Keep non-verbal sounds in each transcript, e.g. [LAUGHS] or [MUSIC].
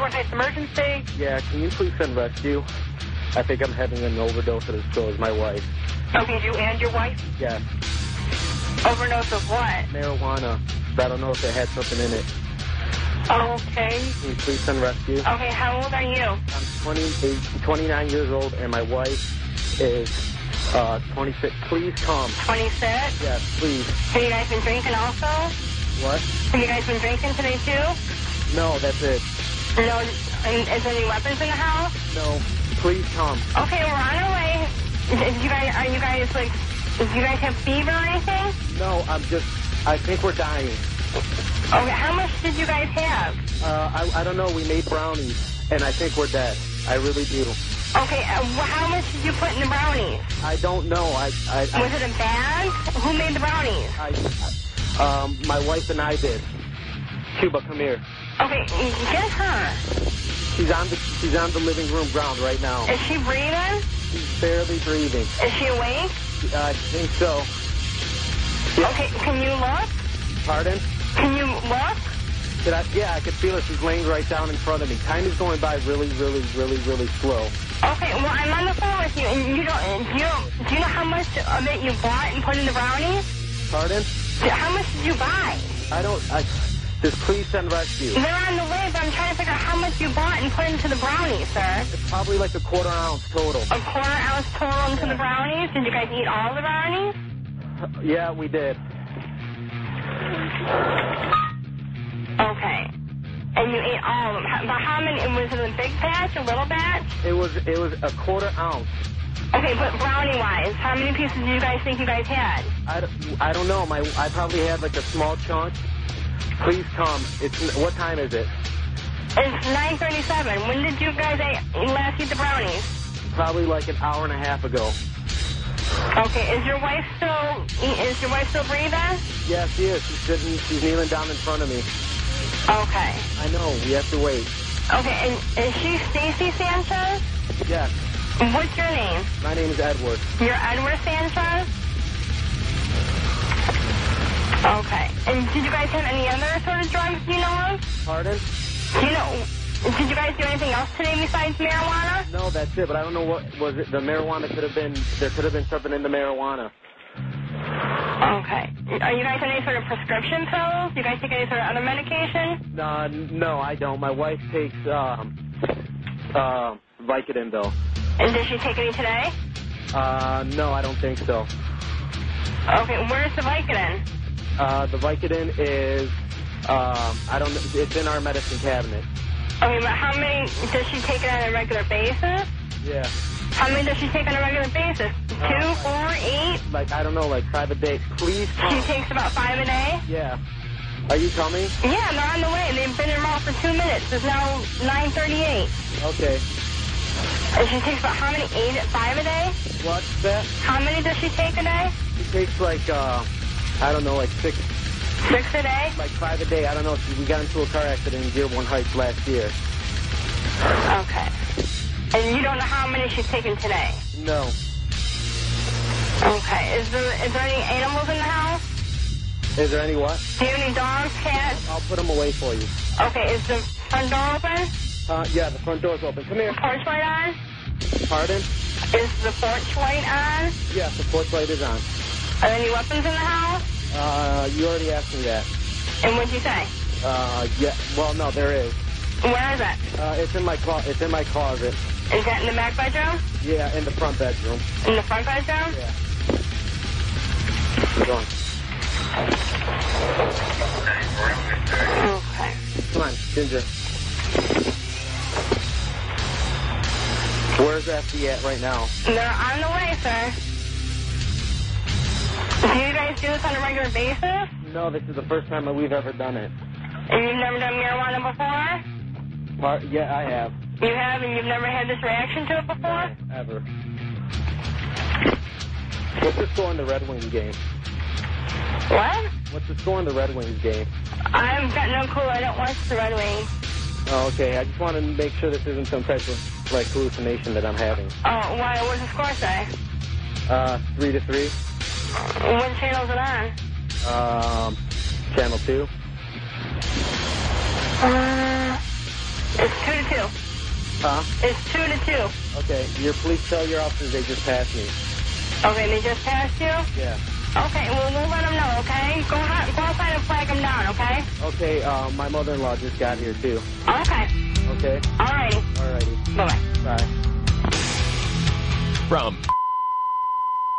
Heights Emergency? Yeah, can you please send rescue? I think I'm having an overdose of this so is my wife. Okay, you and your wife? Yeah. Overdose of what? Marijuana. I don't know if it had something in it. Okay. Can you please send rescue? Okay, how old are you? I'm 28, 29 years old, and my wife is uh, 26. Please come. 26? Yes, please. Have you guys been drinking also? What? Have you guys been drinking today too? No, that's it. No. Is there any weapons in the house? No. Please come. Okay, we're on our way. You guys, are you guys like, do you guys have fever or anything? No, I'm just, I think we're dying. Okay, how much did you guys have? Uh, I, I don't know, we made brownies, and I think we're dead. I really do. Okay, uh, how much did you put in the brownies? I don't know. I, I, Was it a bag? Who made the brownies? I, I um, my wife and I did. Cuba, come here. Okay, get her. She's on the, she's on the living room ground right now. Is she breathing? She's barely breathing. Is she awake? Uh, I think so. Okay, can you look? Pardon? Can you look? I, yeah, I could feel her. She's laying right down in front of me. Time is going by really, really, really, really slow. Okay, well, I'm on the phone with you, and you don't, do you, don't, do you know how much of it you bought and put in the brownies? Pardon? How much did you buy? I don't, I, just please send rescue. They're on the way, but I'm trying to figure out how much you bought and put into the brownies, sir. It's probably like a quarter ounce total. A quarter ounce total into the brownies? Did you guys eat all the brownies? Yeah, we did. Okay. And you ate all of them. How- But how many? Was it a big batch, a little batch? It was, it was a quarter ounce. Okay, but brownie-wise, how many pieces do you guys think you guys had? I, don't- I don't know. My, I probably had like a small chunk. Please come. It's, what time is it? It's 9.37. When did you guys last eat the brownies? Probably like an hour and a half ago. Okay, is your wife still, is your wife still breathing? Yeah, she is. She's sitting, she's kneeling down in front of me. Okay. I know. We have to wait. Okay, and is she Stacy Sanchez? Yes. What's your name? My name is Edward. You're Edward Sanchez? Okay. And did you guys have any other sort of drugs you know of? Pardon? You know, did you guys do anything else today besides marijuana? No, that's it. But I don't know what was it. The marijuana could have been. There could have been something in the marijuana. Okay. Are you guys on any sort of prescription pills? You guys take any sort of other medication? Uh, no, I don't. My wife takes um, uh, Vicodin though. And did she take any today? Uh, no, I don't think so. Okay, where's the Vicodin? Uh, the Vicodin is, um, I don't. know. It's in our medicine cabinet. Okay, but how many does she take it on a regular basis? Yeah. How many does she take on a regular basis? Two, four, eight? Like I don't know. Like five a day. Please She takes about five a day? Yeah. Are you coming? Yeah, they're on the way. They've been in her mouth for two minutes. It's now 9.38. Okay. And she takes about how many? Eight, five a day? What's that? How many does she take a day? She takes like, uh, I don't know, like six, Six a day? like five a day. I don't know. If she, we got into a car accident in Dearborn Heights last year. Okay. And you don't know how many she's taken today? No. Okay. Is there, is there any animals in the house? Is there any what? Do you have any dogs, cats? I'll put them away for you. Okay, is the front door open? Uh, yeah, the front door's open. Come here. The Porch light on? Pardon? Is the porch light on? Yeah, the porch light is on. Are there any weapons in the house? Uh, you already asked me that. And what'd you say? Uh, yeah. Well, no, there is. Where is that? Uh, it's in my clo- It's in my closet. Is that in the back bedroom? Yeah, in the front bedroom. In the front bedroom? Yeah. Go on. Okay. Come on, Ginger. Where's FD at right now? They're on the way, sir. Do you guys do this on a regular basis? No, this is the first time that we've ever done it. And you've never done marijuana before? Part, yeah, I have. You have, and you've never had this reaction to it before? Ever. What's the score in the Red Wings game? What? What's the score in the Red Wings game? I've got no clue. I don't watch the Red Wings. Oh, okay. I just want to make sure this isn't some type of like hallucination that I'm having. Oh, why? What does the score say? Uh, three to three. What channel is it on? Um, channel two. Uh, It's two to two. Huh? It's two to two. Okay. Your police tell your officers they just passed me. Okay, they just passed you? Yeah. Okay, well, we'll let them know, okay? Go, out, go outside and flag them down, okay? Okay, uh, my mother-in-law just got here, too. Okay. Okay? Alrighty. Alrighty. Bye-bye. Bye. From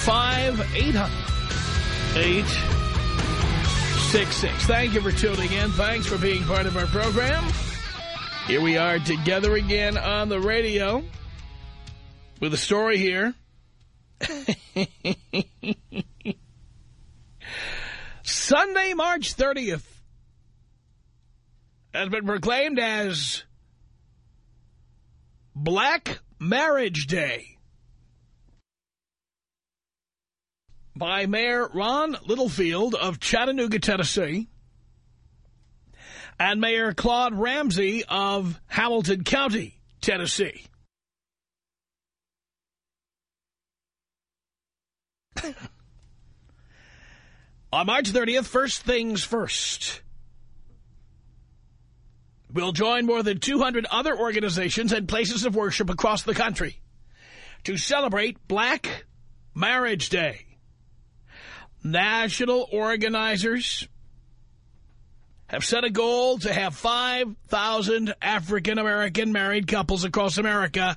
1-800-5800-866. Thank you for tuning in. Thanks for being part of our program. Here we are together again on the radio with a story here. [LAUGHS] Sunday, March 30th has been proclaimed as Black Marriage Day by Mayor Ron Littlefield of Chattanooga, Tennessee, and Mayor Claude Ramsey of Hamilton County, Tennessee. [COUGHS] On March 30th, first things first. We'll join more than 200 other organizations and places of worship across the country to celebrate Black Marriage Day. National organizers have set a goal to have 5,000 African-American married couples across America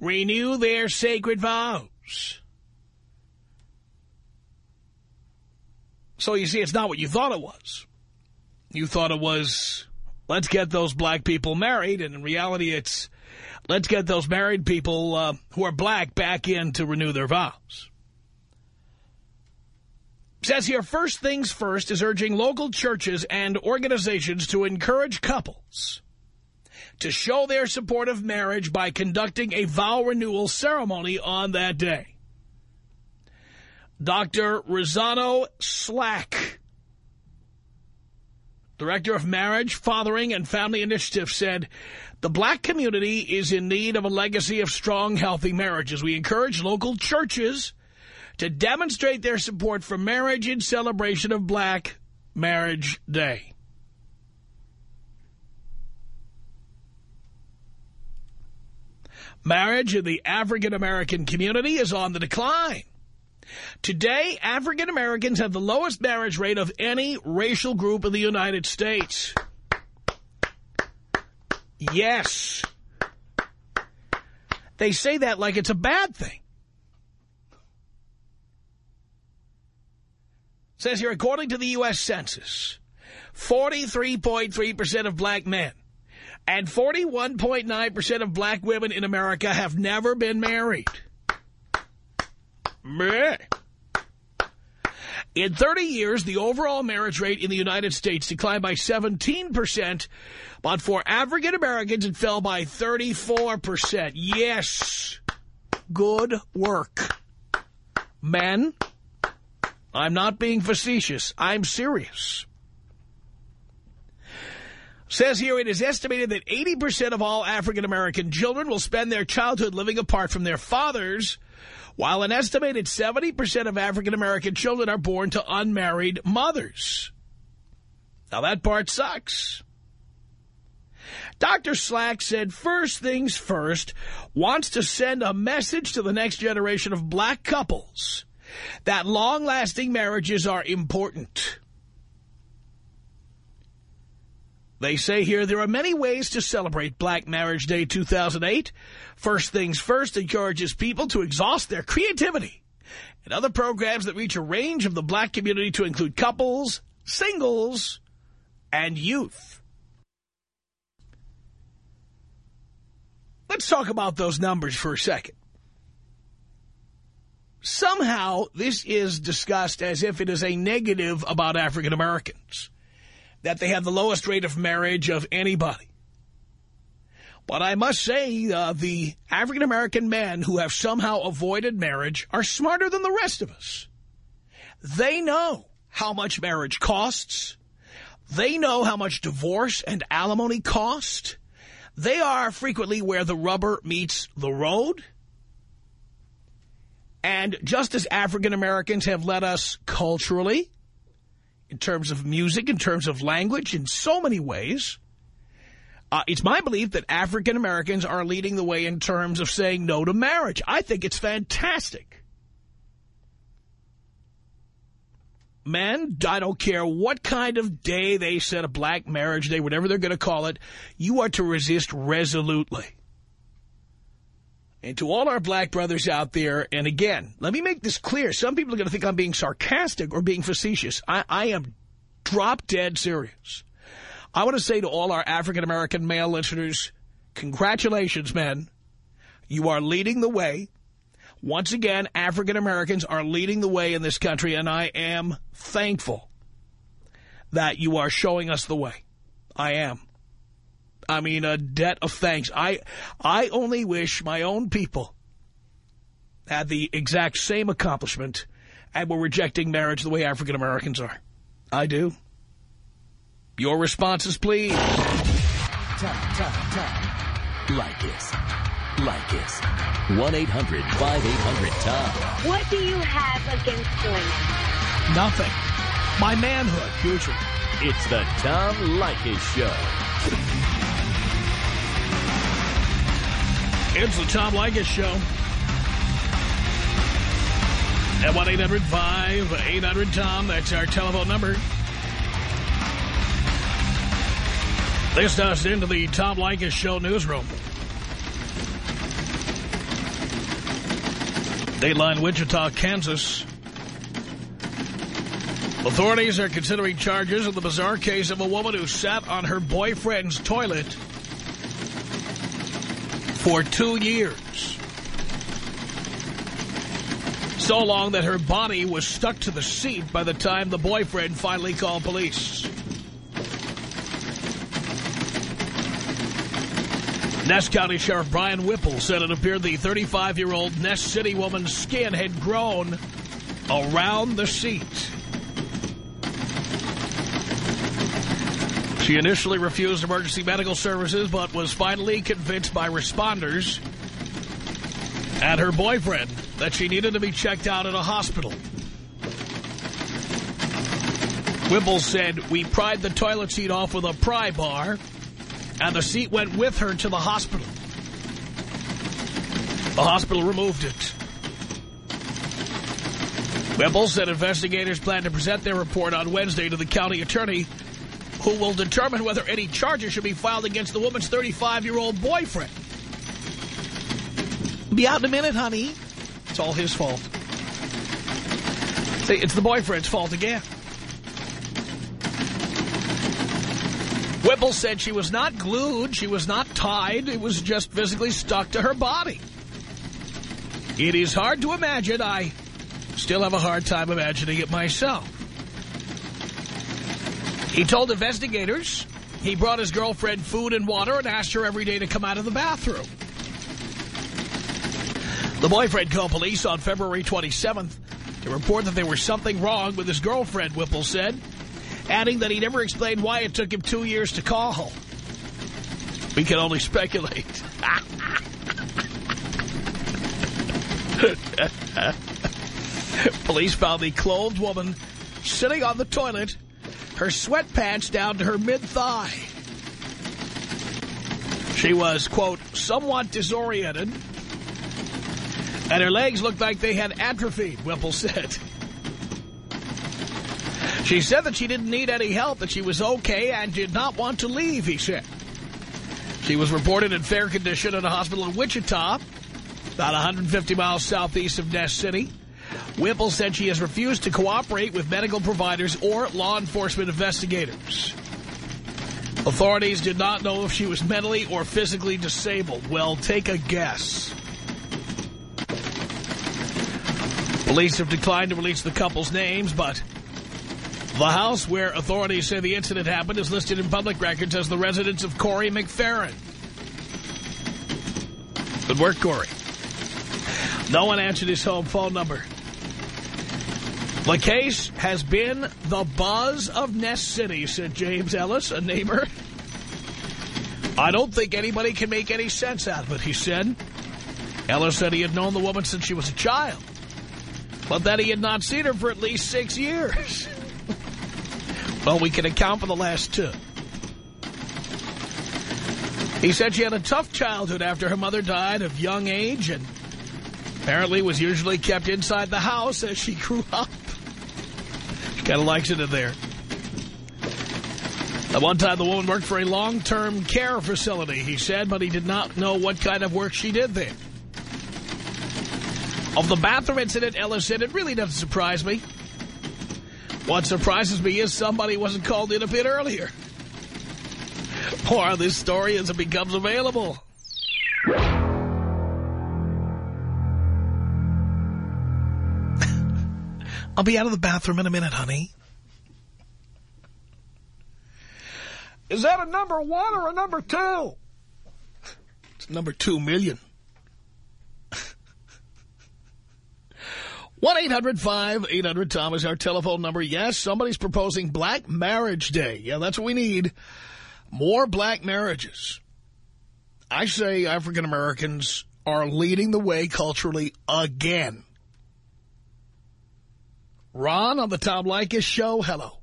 renew their sacred vows. So you see, it's not what you thought it was. You thought it was, let's get those black people married, and in reality it's, let's get those married people uh, who are black back in to renew their vows. Says here, first things first is urging local churches and organizations to encourage couples to show their support of marriage by conducting a vow renewal ceremony on that day. Dr. Rosano Slack, Director of Marriage, Fathering, and Family Initiative, said, the black community is in need of a legacy of strong, healthy marriages. We encourage local churches to demonstrate their support for marriage in celebration of Black Marriage Day. Marriage in the African-American community is on the decline. Today, African Americans have the lowest marriage rate of any racial group in the United States. Yes. They say that like it's a bad thing. Says here, according to the U.S. Census, 43.3% of black men and 41.9% of black women in America have never been married. In 30 years, the overall marriage rate in the United States declined by 17%, but for African Americans, it fell by 34%. Yes, good work. Men, I'm not being facetious. I'm serious. Says here it is estimated that 80% of all African-American children will spend their childhood living apart from their fathers, while an estimated 70% of African-American children are born to unmarried mothers. Now, that part sucks. Dr. Slack said, first things first, wants to send a message to the next generation of black couples that long-lasting marriages are important. They say here there are many ways to celebrate Black Marriage Day 2008. First Things First encourages people to exhaust their creativity and other programs that reach a range of the black community to include couples, singles, and youth. Let's talk about those numbers for a second. Somehow, this is discussed as if it is a negative about African Americans, that they have the lowest rate of marriage of anybody. But I must say, uh, the African-American men who have somehow avoided marriage are smarter than the rest of us. They know how much marriage costs. They know how much divorce and alimony cost. They are frequently where the rubber meets the road. And just as African Americans have led us culturally, in terms of music, in terms of language, in so many ways, uh, it's my belief that African Americans are leading the way in terms of saying no to marriage. I think it's fantastic. Men, I don't care what kind of day they set, a black marriage day, whatever they're going to call it, you are to resist resolutely. And to all our black brothers out there, and again, let me make this clear. Some people are going to think I'm being sarcastic or being facetious. I, I am drop dead serious. I want to say to all our African-American male listeners, congratulations, men. You are leading the way. Once again, African-Americans are leading the way in this country, and I am thankful that you are showing us the way. I am. I mean, a debt of thanks. I, I only wish my own people had the exact same accomplishment and were rejecting marriage the way African Americans are. I do. Your responses, please. Tom, Tom, Tom. Leykis. Leykis. 1-800-5800-TOM. What do you have against women? Nothing. My manhood, usually. It's the Tom Leykis Show. It's the Tom Leykis Show. At 1-800-5800-TOM. That's our telephone number. This us into the Tom Leykis Show newsroom. Dateline Wichita, Kansas. Authorities are considering charges in the bizarre case of a woman who sat on her boyfriend's toilet for two years. So long that her body was stuck to the seat by the time the boyfriend finally called police. Ness County Sheriff Brian Whipple said it appeared the 35-year-old Ness City woman's skin had grown around the seat. She initially refused emergency medical services, but was finally convinced by responders and her boyfriend that she needed to be checked out at a hospital. Whipple said, we pried the toilet seat off with a pry bar and the seat went with her to the hospital. The hospital removed it. Whipple said investigators plan to present their report on Wednesday to the county attorney, who will determine whether any charges should be filed against the woman's 35-year-old boyfriend. Be out in a minute, honey. It's all his fault. See, it's the boyfriend's fault again. Whipple said she was not glued, she was not tied, it was just physically stuck to her body. It is hard to imagine. I still have a hard time imagining it myself. He told investigators he brought his girlfriend food and water and asked her every day to come out of the bathroom. The boyfriend called police on February 27th to report that there was something wrong with his girlfriend, Whipple said adding that he never explained why it took him two years to call. We can only speculate. [LAUGHS] Police found the clothed woman sitting on the toilet, her sweatpants down to her mid-thigh. She was, quote, somewhat disoriented, and her legs looked like they had atrophied, Whipple said. She said that she didn't need any help, that she was okay and did not want to leave, he said. She was reported in fair condition at a hospital in Wichita, about 150 miles southeast of Ness City. Whipple said she has refused to cooperate with medical providers or law enforcement investigators. Authorities did not know if she was mentally or physically disabled. Well, take a guess. Police have declined to release the couple's names, but the house where authorities say the incident happened is listed in public records as the residence of Corey McFerrin. Good work, Corey. No one answered his home phone number. The case has been the buzz of Ness City, said James Ellis, a neighbor. I don't think anybody can make any sense out of it, he said. Ellis said he had known the woman since she was a child, but that he had not seen her for at least six years. [LAUGHS] well, we can account for the last two. He said she had a tough childhood after her mother died of young age and apparently was usually kept inside the house as she grew up. Kind of likes it in there. At one time, the woman worked for a long-term care facility, he said, but he did not know what kind of work she did there. Of the bathroom incident, Ellis said, it really doesn't surprise me. What surprises me is somebody wasn't called in a bit earlier. More on this story as it becomes available. I'll be out of the bathroom in a minute, honey. Is that a number one or a number two? It's number two million. 1-800-5800-TOM is our telephone number. Yes, somebody's proposing Black Marriage Day. Yeah, that's what we need. More black marriages. I say African Americans are leading the way culturally again. Ron on the Tom Leykis show. Hello.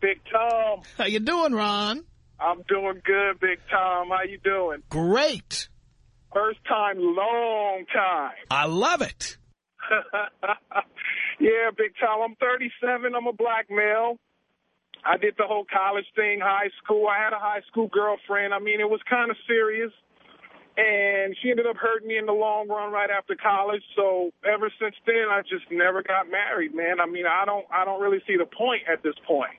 Big Tom. How you doing, Ron? I'm doing good, Big Tom. How you doing? Great. First time, long time. I love it. [LAUGHS] yeah, Big Tom. I'm 37. I'm a black male. I did the whole college thing, high school. I had a high school girlfriend. I mean, it was kind of serious. And she ended up hurting me in the long run right after college. So ever since then, I just never got married, man. I mean, I don't, I don't really see the point at this point.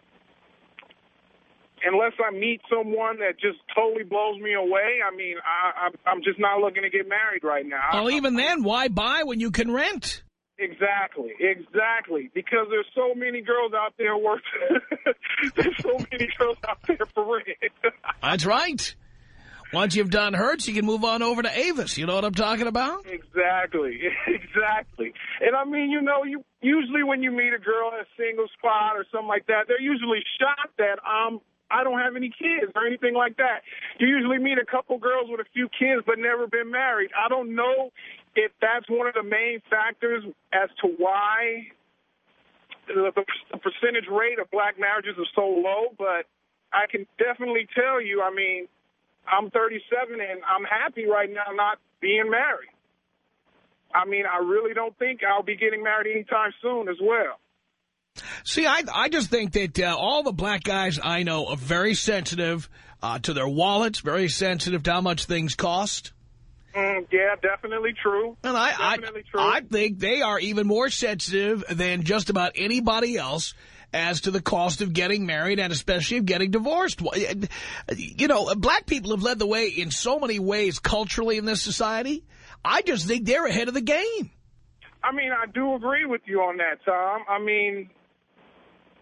Unless I meet someone that just totally blows me away, I mean, I, I, I'm just not looking to get married right now. Well, oh, even then, why buy when you can rent? Exactly, exactly. Because there's so many girls out there worth. [LAUGHS] there's so many girls out there for rent. That's right. Once you've done Hertz, you can move on over to Avis. You know what I'm talking about? Exactly, [LAUGHS] exactly. And I mean, you know, you usually when you meet a girl at a single spot or something like that, they're usually shocked that I'm I don't have any kids or anything like that. You usually meet a couple girls with a few kids but never been married. I don't know if that's one of the main factors as to why the, the percentage rate of black marriages is so low, but I can definitely tell you, I mean, I'm 37 and I'm happy right now not being married. I mean, I really don't think I'll be getting married anytime soon as well. See, I I just think that uh, all the black guys I know are very sensitive uh, to their wallets, very sensitive to how much things cost. Mm, yeah, definitely true. And I, definitely I, true. I think they are even more sensitive than just about anybody else as to the cost of getting married and especially of getting divorced. You know, black people have led the way in so many ways culturally in this society. I just think they're ahead of the game. I mean, I do agree with you on that, Tom. I mean,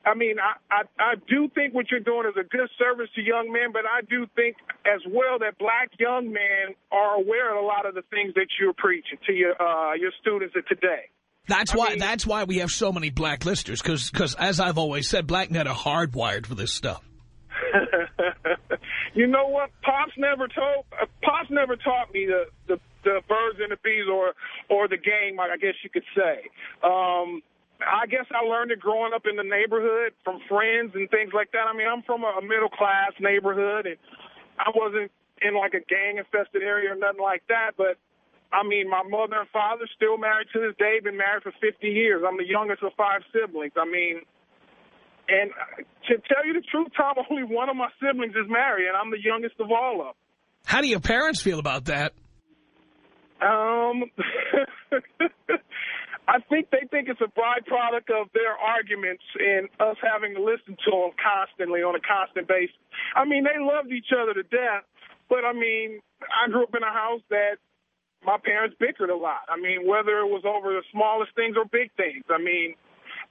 I mean, I, I, I do think what you're doing is a good service to young men, but I do think as well that black young men are aware of a lot of the things that you're preaching to your uh, your students of today. That's I why mean- that's why we have so many black listers, because as I've always said, black men are hardwired for this stuff. [LAUGHS] you know what? Pops never told. Uh, Pops never taught me the, the the birds and the bees, or or the game. I guess you could say. Um, I guess I learned it growing up in the neighborhood from friends and things like that. I mean, I'm from a, a middle class neighborhood, and I wasn't in like a gang infested area or nothing like that. But I mean, my mother and father still married to this day. Been married for 50 years. I'm the youngest of five siblings. I mean, And to tell you the truth, Tom, [LAUGHS] only one of my siblings is married, and I'm the youngest of all of them. How do your parents feel about that? Um, [LAUGHS] I think they think it's a byproduct of their arguments and us having to listen to them constantly on a constant basis. I mean, they loved each other to death, but I mean, I grew up in a house that my parents bickered a lot. I mean, whether it was over the smallest things or big things. I mean,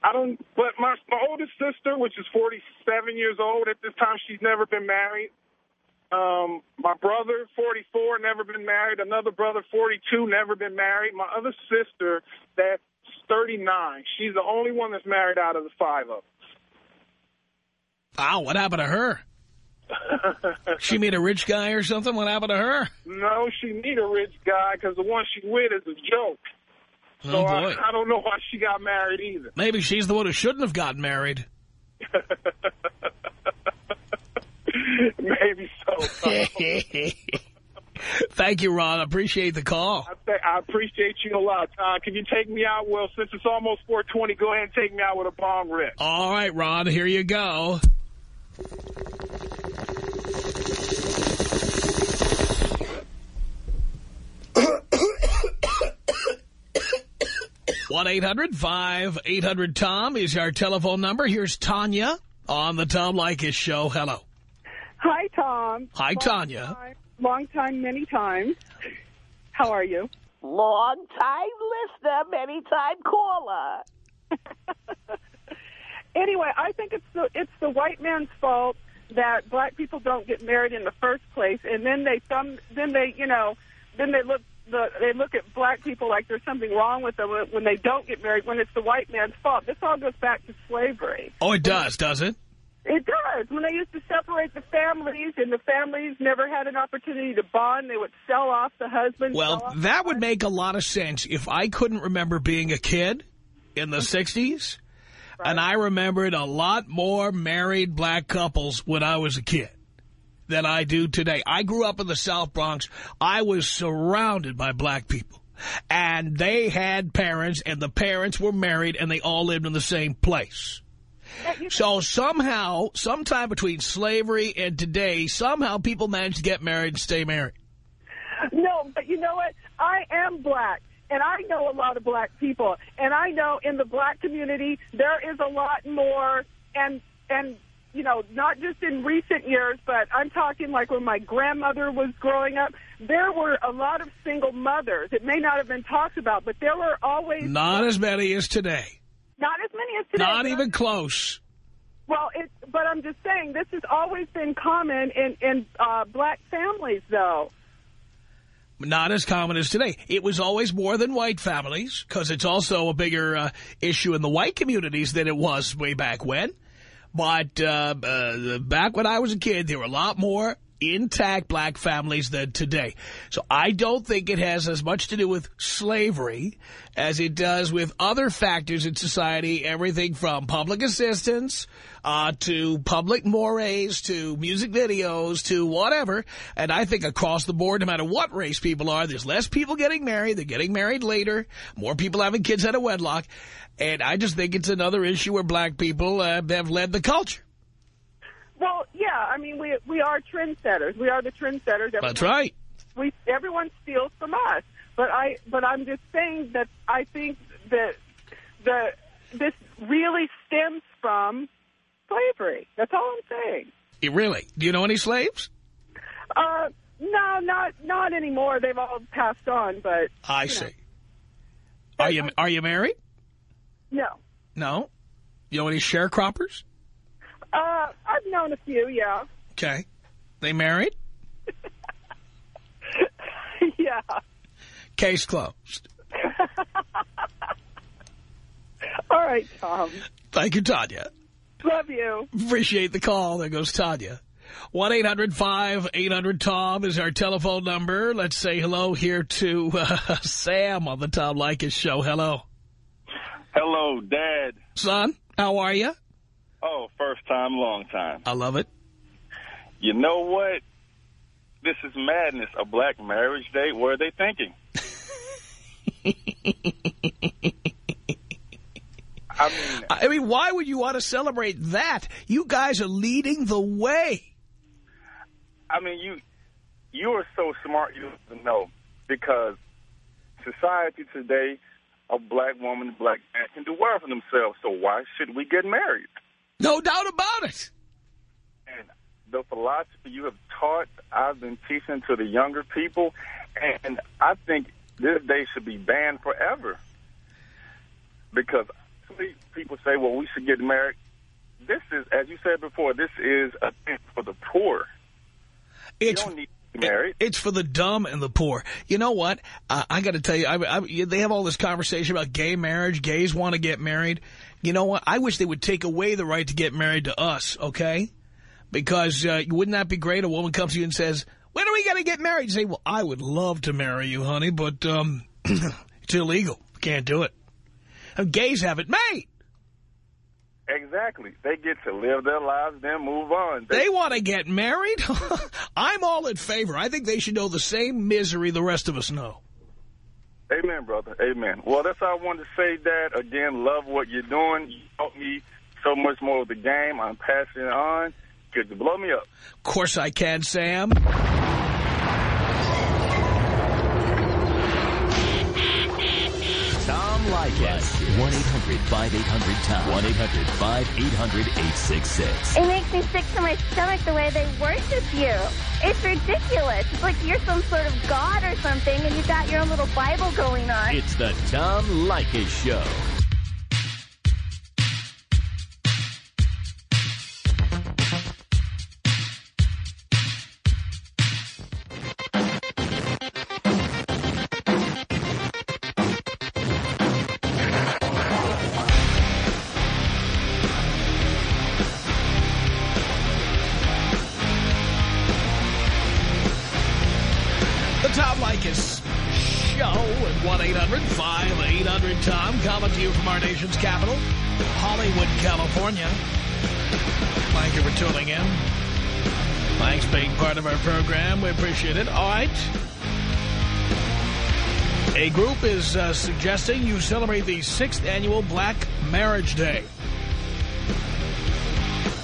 I don't, but my, my oldest sister, which is 47 years old at this time, she's never been married. Um, my brother, 44, never been married. Another brother, 42, never been married. My other sister, that's 39, she's the only one that's married out of the five of us. Wow, what happened to her? She meet a rich guy or something? What happened to her? No, she need a rich guy because the one she with is a joke. Oh, So boy. I, I don't know why she got married either. Maybe she's the one who shouldn't have gotten married. [LAUGHS] Maybe so. [LAUGHS] Thank you, Ron. I appreciate the call. I, I appreciate you a lot, Tom. Can you take me out? Well, since it's almost 420, go ahead and take me out with a bong rip. All right, Ron, here you go. One 800 tom is our telephone number. Here's Tanya on the Tom Leykis Show. Hello. Hi, Tom. Hi, Long Tanya. Time, long time, many times. How are you? Long time listener, many time caller. [LAUGHS] Anyway, I think it's the it's the white man's fault that black people don't get married in the first place, and then they some then they you know then they look the they look at black people like there's something wrong with them when they don't get married when it's the white man's fault. This all goes back to slavery. Oh, it does, does it? It does. When they used to separate the families, and the families never had an opportunity to bond, they would sell off the husband. Well, that would make a lot of sense if I couldn't remember being a kid in the 60s, and I remembered a lot more married black couples when I was a kid than I do today. I grew up in the South Bronx. I was surrounded by black people, and they had parents, and the parents were married, and they all lived in the same place. So somehow, sometime between slavery and today, somehow people managed to get married and stay married. No, but you know what? I am black, and I know a lot of black people, and I know in the black community there is a lot more, and and you know, not just in recent years, but I'm talking like when my grandmother was growing up, there were a lot of single mothers. It may not have been talked about, but there were always Not as many as today. not as many as today. Not even close. Well, it, but I'm just saying this has always been common in in uh, black families, though. Not as common as today. It was always more than white families because it's also a bigger uh, issue in the white communities than it was way back when. But uh, uh, back when I was a kid, there were a lot more intact black families than today. So I don't think it has as much to do with slavery as it does with other factors in society, everything from public assistance uh, to public mores to music videos to whatever. And I think across the board, no matter what race people are, there's less people getting married. They're getting married later. More people having kids out of wedlock. And I just think it's another issue where black people uh, have led the culture. Well, yeah, I mean we we are trendsetters. We are the trendsetters. That's right. We everyone steals from us. But I but I'm just saying that I think that the this really stems from slavery. That's all I'm saying. You really? Do you know any slaves? Uh, no, not not anymore. They've all passed on. But I you know. see. Are you are you married? no, No. You know any sharecroppers? Uh, I've known a few. Yeah, Okay. They married? [LAUGHS] yeah. Case closed. [LAUGHS] All right, Tom. Thank you, Tanya. Love you. Appreciate the call. There goes Tanya. 1-800-5800-TOM is our telephone number. Let's say hello here to uh, [LAUGHS] Sam on the Tom Leykis show. Hello. Hello, Dad. Son, how are you? Oh, first time, long time. I love it. You know what? This is madness. A black marriage date? What are they thinking? [LAUGHS] I mean, I mean, why would you want to celebrate that? You guys are leading the way. I mean, you you are so smart. You don't know because society today, a black woman, black man can do well for themselves. So why should we get married? No doubt about it. And the philosophy you have taught, I've been teaching to the younger people, and I think this day should be banned forever. Because people say, well, we should get married. This is, as you said before, this is a thing for the poor. It's, you don't need to be married. It's for the dumb and the poor. You know what? Uh, I got to tell you, I, I, they have all this conversation about gay marriage. Gays want to get married. You know what? I wish they would take away the right to get married to us, okay? Because uh, wouldn't that be great? A woman comes to you and says, when are we going to get married? You say, well, I would love to marry you, honey, but um, [CLEARS THROAT] it's illegal. Can't do it. And gays have it made. Exactly. They get to live their lives, then move on. They, they want to get married? [LAUGHS] I'm all in favor. I think they should know the same misery the rest of us know. Amen, brother. Amen. Well, that's all I wanted to say, Dad. Again, love what you're doing. You taught me so much more of the game. I'm passing it on. Could you blow me up? Of course I can, Sam. Tom Leykis. 1-800-5800-TOM. 1-800-5800-866. It makes me sick to my stomach the way they worship you. It's ridiculous. It's like you're some sort of god or something, and you've got your own little Bible going on. It's the Tom Leykis Show. A group is uh, suggesting you celebrate the sixth annual Black Marriage Day.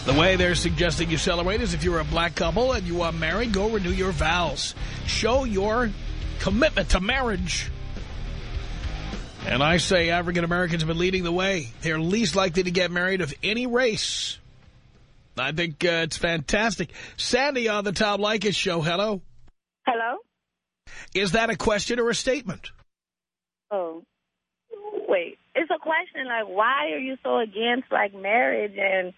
The way they're suggesting you celebrate is if you're a black couple and you are married, go renew your vows. Show your commitment to marriage. And I say African-Americans have been leading the way. They're least likely to get married of any race. I think uh, it's fantastic. Sandy on the Tom Leykis show. Hello. Hello? Is that a question or a statement? Oh, wait. It's a question, like, why are you so against, like, marriage and...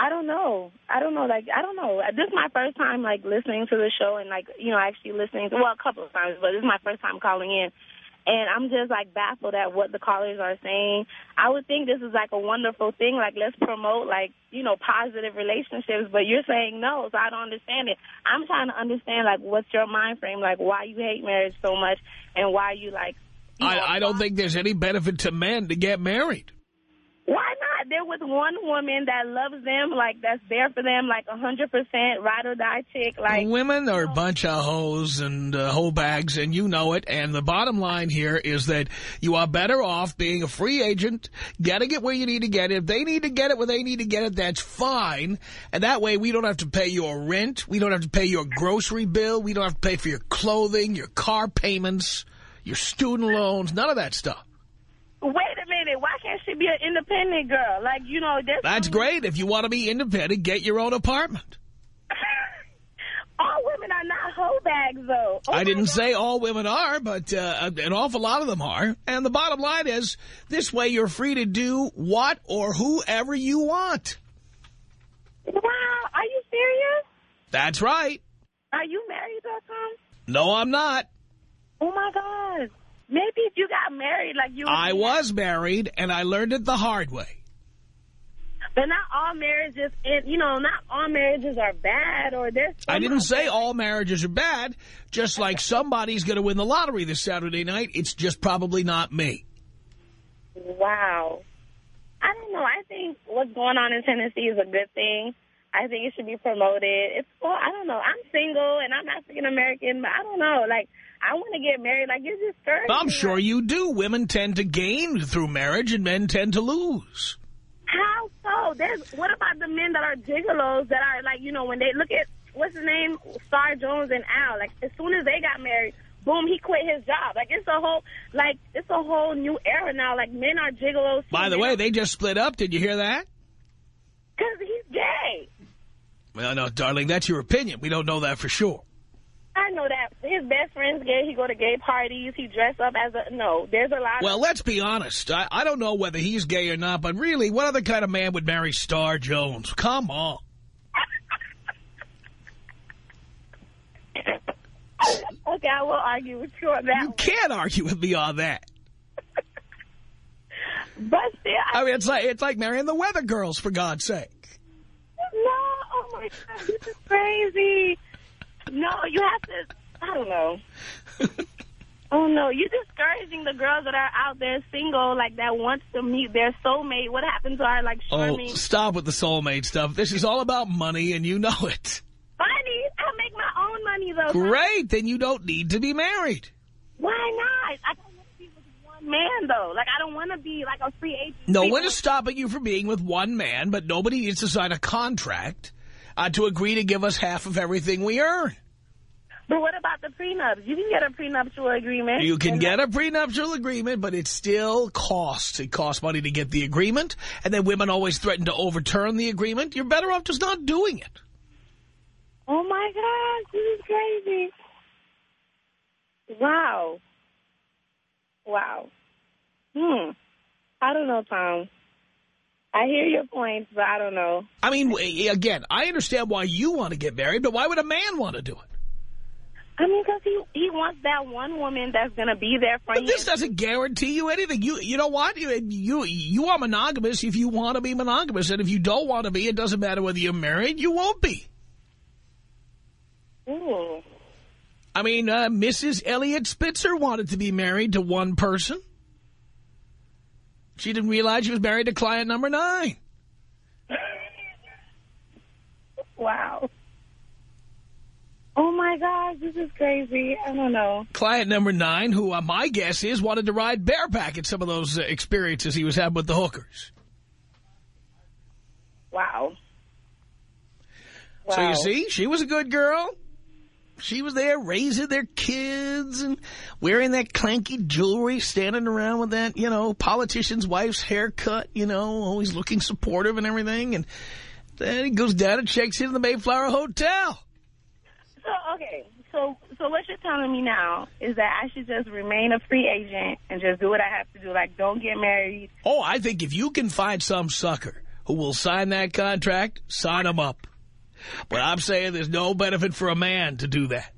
I don't know. I don't know. Like, I don't know. This is my first time, like, listening to the show and, like, you know, actually listening. To, well, a couple of times, but this is my first time calling in. And I'm just, like, baffled at what the callers are saying. I would think this is, like, a wonderful thing. Like, let's promote, like, you know, positive relationships. But you're saying no, so I don't understand it. I'm trying to understand, like, what's your mind frame? Like, why you hate marriage so much and why you, like... I, I don't think there's any benefit to men to get married. Why not? They're with one woman that loves them, like that's there for them, like a 100% ride or die chick. Like Women are a bunch of hoes and uh, hoe bags, and you know it. And the bottom line here is that you are better off being a free agent, getting it where you need to get it. If they need to get it where they need to get it, that's fine. And that way we don't have to pay your rent. We don't have to pay your grocery bill. We don't have to pay for your clothing, your car payments, your student loans, none of that stuff. Wait a minute. Why can't she be an independent girl? Like, you know, that's... That's great. If you want to be independent, get your own apartment. [LAUGHS] all women are not hoe bags, though. Oh I didn't God. say all women are, but uh, an awful lot of them are. And the bottom line is, this way you're free to do what or whoever you want. Wow. Are you serious? That's right. Are you married, though, Tom? No, I'm not. Oh, my God. Maybe if you got married, like you... I was married, and I learned it the hard way. But not all marriages, and you know, not all marriages are bad or there's... I didn't say all marriages are bad. Just [LAUGHS] like somebody's going to win the lottery this Saturday night, it's just probably not me. Wow. I don't know. I think what's going on in Tennessee is a good thing. I think it should be promoted. It's well, I don't know. I'm single and I'm African American, but I don't know. Like I want to get married. Like, it's just discouraging. I'm sure you do. Women tend to gain through marriage and men tend to lose. How so? There's what about the men that are gigolos that are like, you know, when they look at what's his name, Star Jones and Al. Like as soon as they got married, boom, he quit his job. Like it's a whole, like it's a whole new era now. Like men are gigolos. By the way, they just split up. Did you hear that? Cause he's gay. Well, no, darling, that's your opinion. We don't know that for sure. I know that his best friend's gay. He go to gay parties. He dress up as a no. There's a lot. Well, let's be honest. I, I don't know whether he's gay or not, but really, what other kind of man would marry Star Jones? Come on. [LAUGHS] okay, I will argue with you on that. You can't argue with me on that. [LAUGHS] But still, I, I mean, it's like it's like marrying the Weather Girls, for God's sake. no. Oh my God, this is crazy. No, you have to. I don't know. [LAUGHS] oh no, you're discouraging the girls that are out there single, like that wants to meet their soulmate. What happened to our like Oh, charming? stop with the soulmate stuff. This is all about money, and you know it. Money. I make my own money though. Great, then you don't need to be married. Why not? I don't want to be with one man though. Like I don't want to be like a free agent. No one is stopping you from being with one man, but nobody needs to sign a contract uh, to agree to give us half of everything we earn. But what about the prenups? You can get a prenuptial agreement. You can get a prenuptial agreement, but it still costs. It costs money to get the agreement, and then women always threaten to overturn the agreement. You're better off just not doing it. Oh my gosh, this is crazy. Wow. Wow. Hmm. I don't know, Tom. I hear your points, but I don't know. I mean, again, I understand why you want to get married, but why would a man want to do it? I mean, because he, he wants that one woman that's going to be there for But him. this doesn't guarantee you anything. You you know what? You you you are monogamous if you want to be monogamous, and if you don't want to be, it doesn't matter whether you're married. You won't be. Ooh. I mean, uh, Mrs. Eliot Spitzer wanted to be married to one person. She didn't realize she was married to client number nine. [LAUGHS] Wow. Oh, my gosh, this is crazy. I don't know. Client number nine, who uh, my guess is wanted to ride bareback at some of those uh, experiences he was having with the hookers. Wow. wow. So you see, she was a good girl. She was there raising their kids and wearing that clanky jewelry, standing around with that, you know, politician's wife's haircut, you know, always looking supportive and everything. And then he goes down and checks into the Mayflower Hotel. So, okay, so so what you're telling me now is that I should just remain a free agent and just do what I have to do, like don't get married. Oh, I think if you can find some sucker who will sign that contract, sign him up. But I'm saying there's no benefit for a man to do that.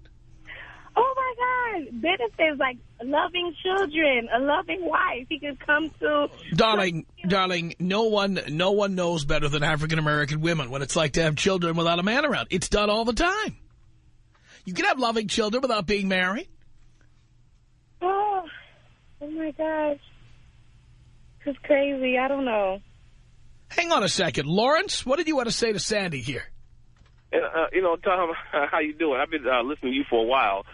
Oh, my God, benefits like loving children, a loving wife. He could come to... Darling, darling, no one no one knows better than African-American women what it's like to have children without a man around. It's done all the time. You can have loving children without being married. Oh, oh my gosh. This is crazy. I don't know. Hang on a second. Lawrence, what did you want to say to Sandy here? And, uh, you know, Tom, [LAUGHS] how you doing? I've been uh, listening to you for a while,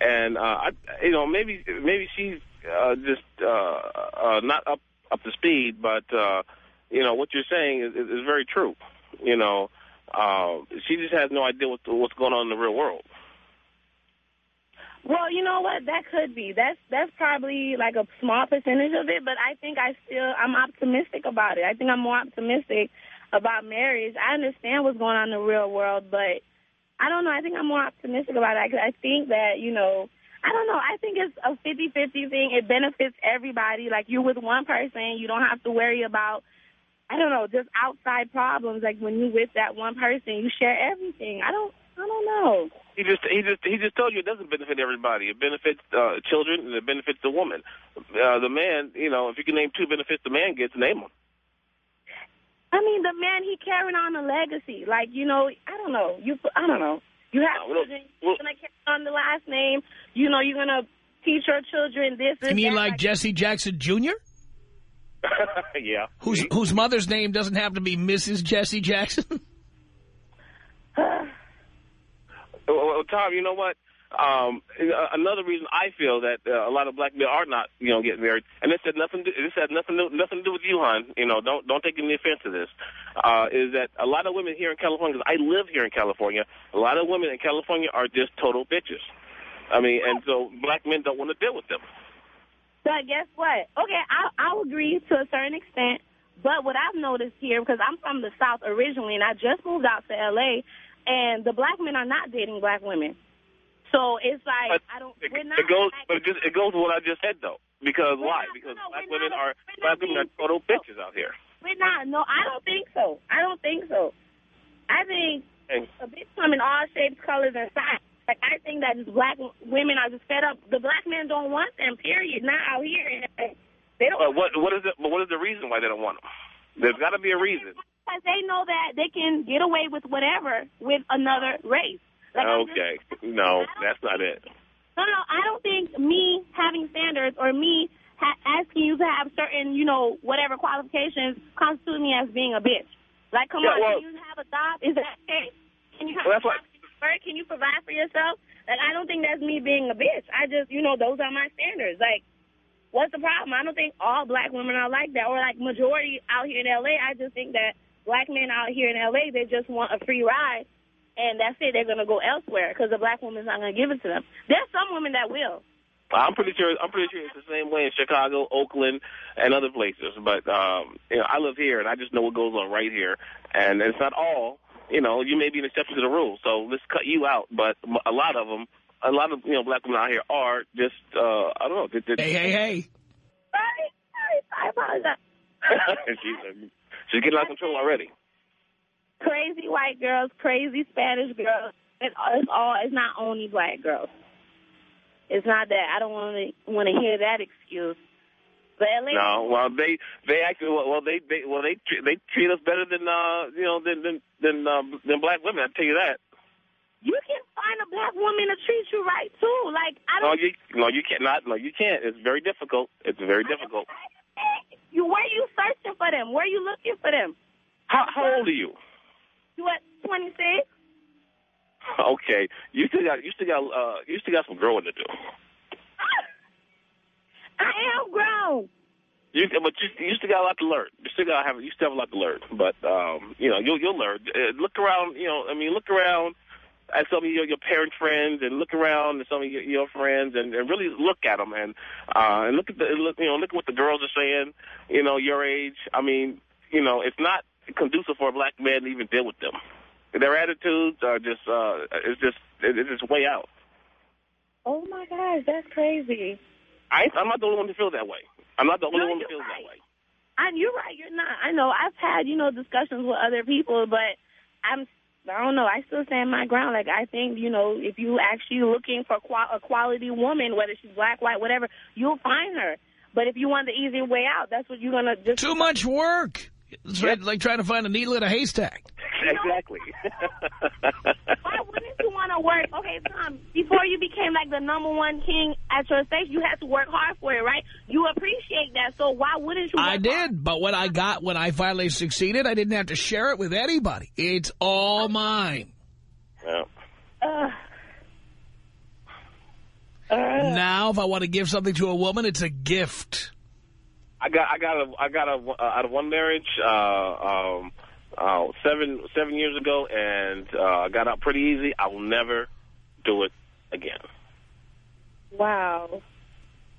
and uh, I, you know, maybe maybe she's uh, just uh, uh, not up up to speed, but uh, you know what you're saying is, is very true. You know, uh, she just has no idea what, what's going on in the real world. Well, you know what? That could be. That's that's probably like a small percentage of it, but I think I still I'm optimistic about it. I think I'm more optimistic about marriage. I understand what's going on in the real world, but I don't know. I think I'm more optimistic about it. I, I think that you know. I don't know. I think it's a 50-50 thing. It benefits everybody. Like you're with one person, you don't have to worry about I don't know, just outside problems. Like when you're with that one person, you share everything. I don't I don't know. He just he just he just told you it doesn't benefit everybody. It benefits uh, children and it benefits the woman. Uh, the man, you know, if you can name two benefits the man gets, name them. I mean, the man he carrying on a legacy. Like you know, I don't know. You I don't know. You have well, children. You're gonna carry on the last name. You know, you're gonna teach your children this. You this, mean that. like Jesse Jackson Jr.? [LAUGHS] yeah. Whose whose mother's name doesn't have to be Mrs. Jesse Jackson? [LAUGHS] Well, Tom, you know what? um, another reason I feel that uh, a lot of black men are not, you know, getting married, and this had nothing. To, this had nothing. To, nothing to do with you, hon. You know, don't don't take any offense to this. Uh, is that a lot of women here in California? Because I live here in California. A lot of women in California are just total bitches. I mean, and so black men don't want to deal with them. But guess what? Okay, I'll, I'll agree to a certain extent. But what I've noticed here, because I'm from the South originally, and I just moved out to L.A., and the black men are not dating black women. So it's like, but I don't, it, we're not. It goes, like, but it, just, it goes with what I just said, though. Because why? not- because no, black women not- are black women are total bitches out here. We're not. No, I don't think so. I don't think so. I think And a bitch come in all shapes, colors, and sizes. Like, I think that just black women are just fed up. The black men don't want them, period. Not out here. And They don't. but what what is it? But what is the reason why they don't want them? There's got to be a reason. Because they know that they can get away with whatever with another race. Like, I'm just- Okay, no, that's not it. No, no, I don't think me having standards or me ha- asking you to have certain, you know, whatever qualifications constitute me as being a bitch. Like, come Yeah, on, well- can you have a job? Is that okay? Can you have Well, a job? Work? Can you provide for yourself? Like, I don't think that's me being a bitch. I just, you know, those are my standards. Like, what's the problem? I don't think all black women are like that, or like majority out here in L.A. I just think that black men out here in L.A. they just want a free ride, and that's it. They're gonna go elsewhere because the black woman's not gonna give it to them. There's some women that will. I'm pretty sure. I'm pretty sure it's the same way in Chicago, Oakland, and other places. But um, you know, I live here, and I just know what goes on right here. And it's not all. You know, you may be an exception to the rule. So let's cut you out. But a lot of them, a lot of you know, black women out here are just. Uh, I don't know. They, they, Hey, hey, hey. Sorry, sorry, I apologize. she's, she's getting out of control already. crazy white girls, crazy Spanish girls. It's, it's all. It's not only black girls. It's not that. I don't want to want to hear that excuse. But LA, No, well they they actually well they they well they tre- they treat us better than uh you know than than than um, than black women. I tell you that. you can find a black woman to treat you right too. Like I don't. No, you no you can't not no you can't. It's very difficult. It's very difficult. You where you searching for them? Where you looking for them? How how old are you? You at twenty six? Okay, you still got you still got uh you still got some growing to do. [LAUGHS] I am grown. You but you you still got a lot to learn. You still got have you still have a lot to learn. But um you know you'll you'll learn. Uh, look around. You know I mean look around at some of your your parent friends and look around at some of your, your friends and, and really look at them and uh and look at the look you know look at what the girls are saying. You know your age. I mean you know it's not conducive for a black man to even deal with them. Their attitudes are just uh it's just it's just way out. Oh my gosh, that's crazy. I I'm not the only one to feel that way. I'm not the only No, one to feel right. that way. And you're right. You're not. I know. I've had you know discussions with other people, but I'm. I don't know. I still stand my ground. Like I think you know, if you actually looking for qual- a quality woman, whether she's black, white, whatever, you'll find her. But if you want the easy way out, that's what you're gonna just. Too much work. It's right- like trying to find a needle in a haystack. Exactly. [LAUGHS] Why wouldn't you want to work? Okay, Tom. Before you became like the number one king at your station, you had to work hard for it, right? You appreciate that. So why wouldn't you? I work did, but when I got, when I finally succeeded, I didn't have to share it with anybody. It's all mine. yeah. Ugh. Now, if I want to give something to a woman, it's a gift. I got I got a I got a uh, out of one marriage uh um uh seven seven years ago and uh got out pretty easy. I will never do it again. Wow.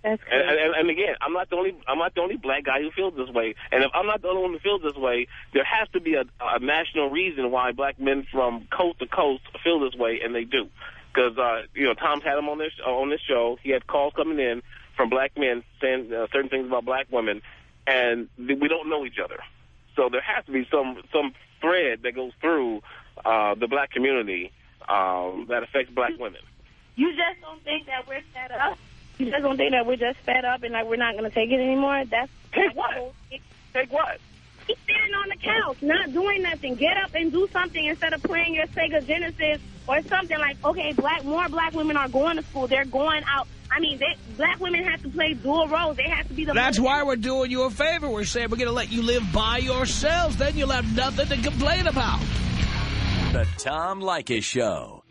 That's And, and and again, I'm not the only I'm not the only black guy who feels this way. And if I'm not the only one who feels this way, there has to be a, a national reason why black men from coast to coast feel this way, and they do. Because uh, you know, Tom's had him on this on this show. He had calls coming in from black men saying uh, certain things about black women, and we don't know each other. So there has to be some some thread that goes through uh, the black community um, that affects black women. You just don't think that we're fed up? You just don't think that we're just fed up and like we're not going to take it anymore? That's Take what? Take what? Keep sitting on the couch, not doing nothing. Get up and do something instead of playing your Sega Genesis or something like, okay, black more black women are going to school. They're going out. I mean, they, black women have to play dual roles. They have to be the That's why we're doing you a favor. We're saying we're going to let you live by yourselves. Then you'll have nothing to complain about. The Tom Leykis Show.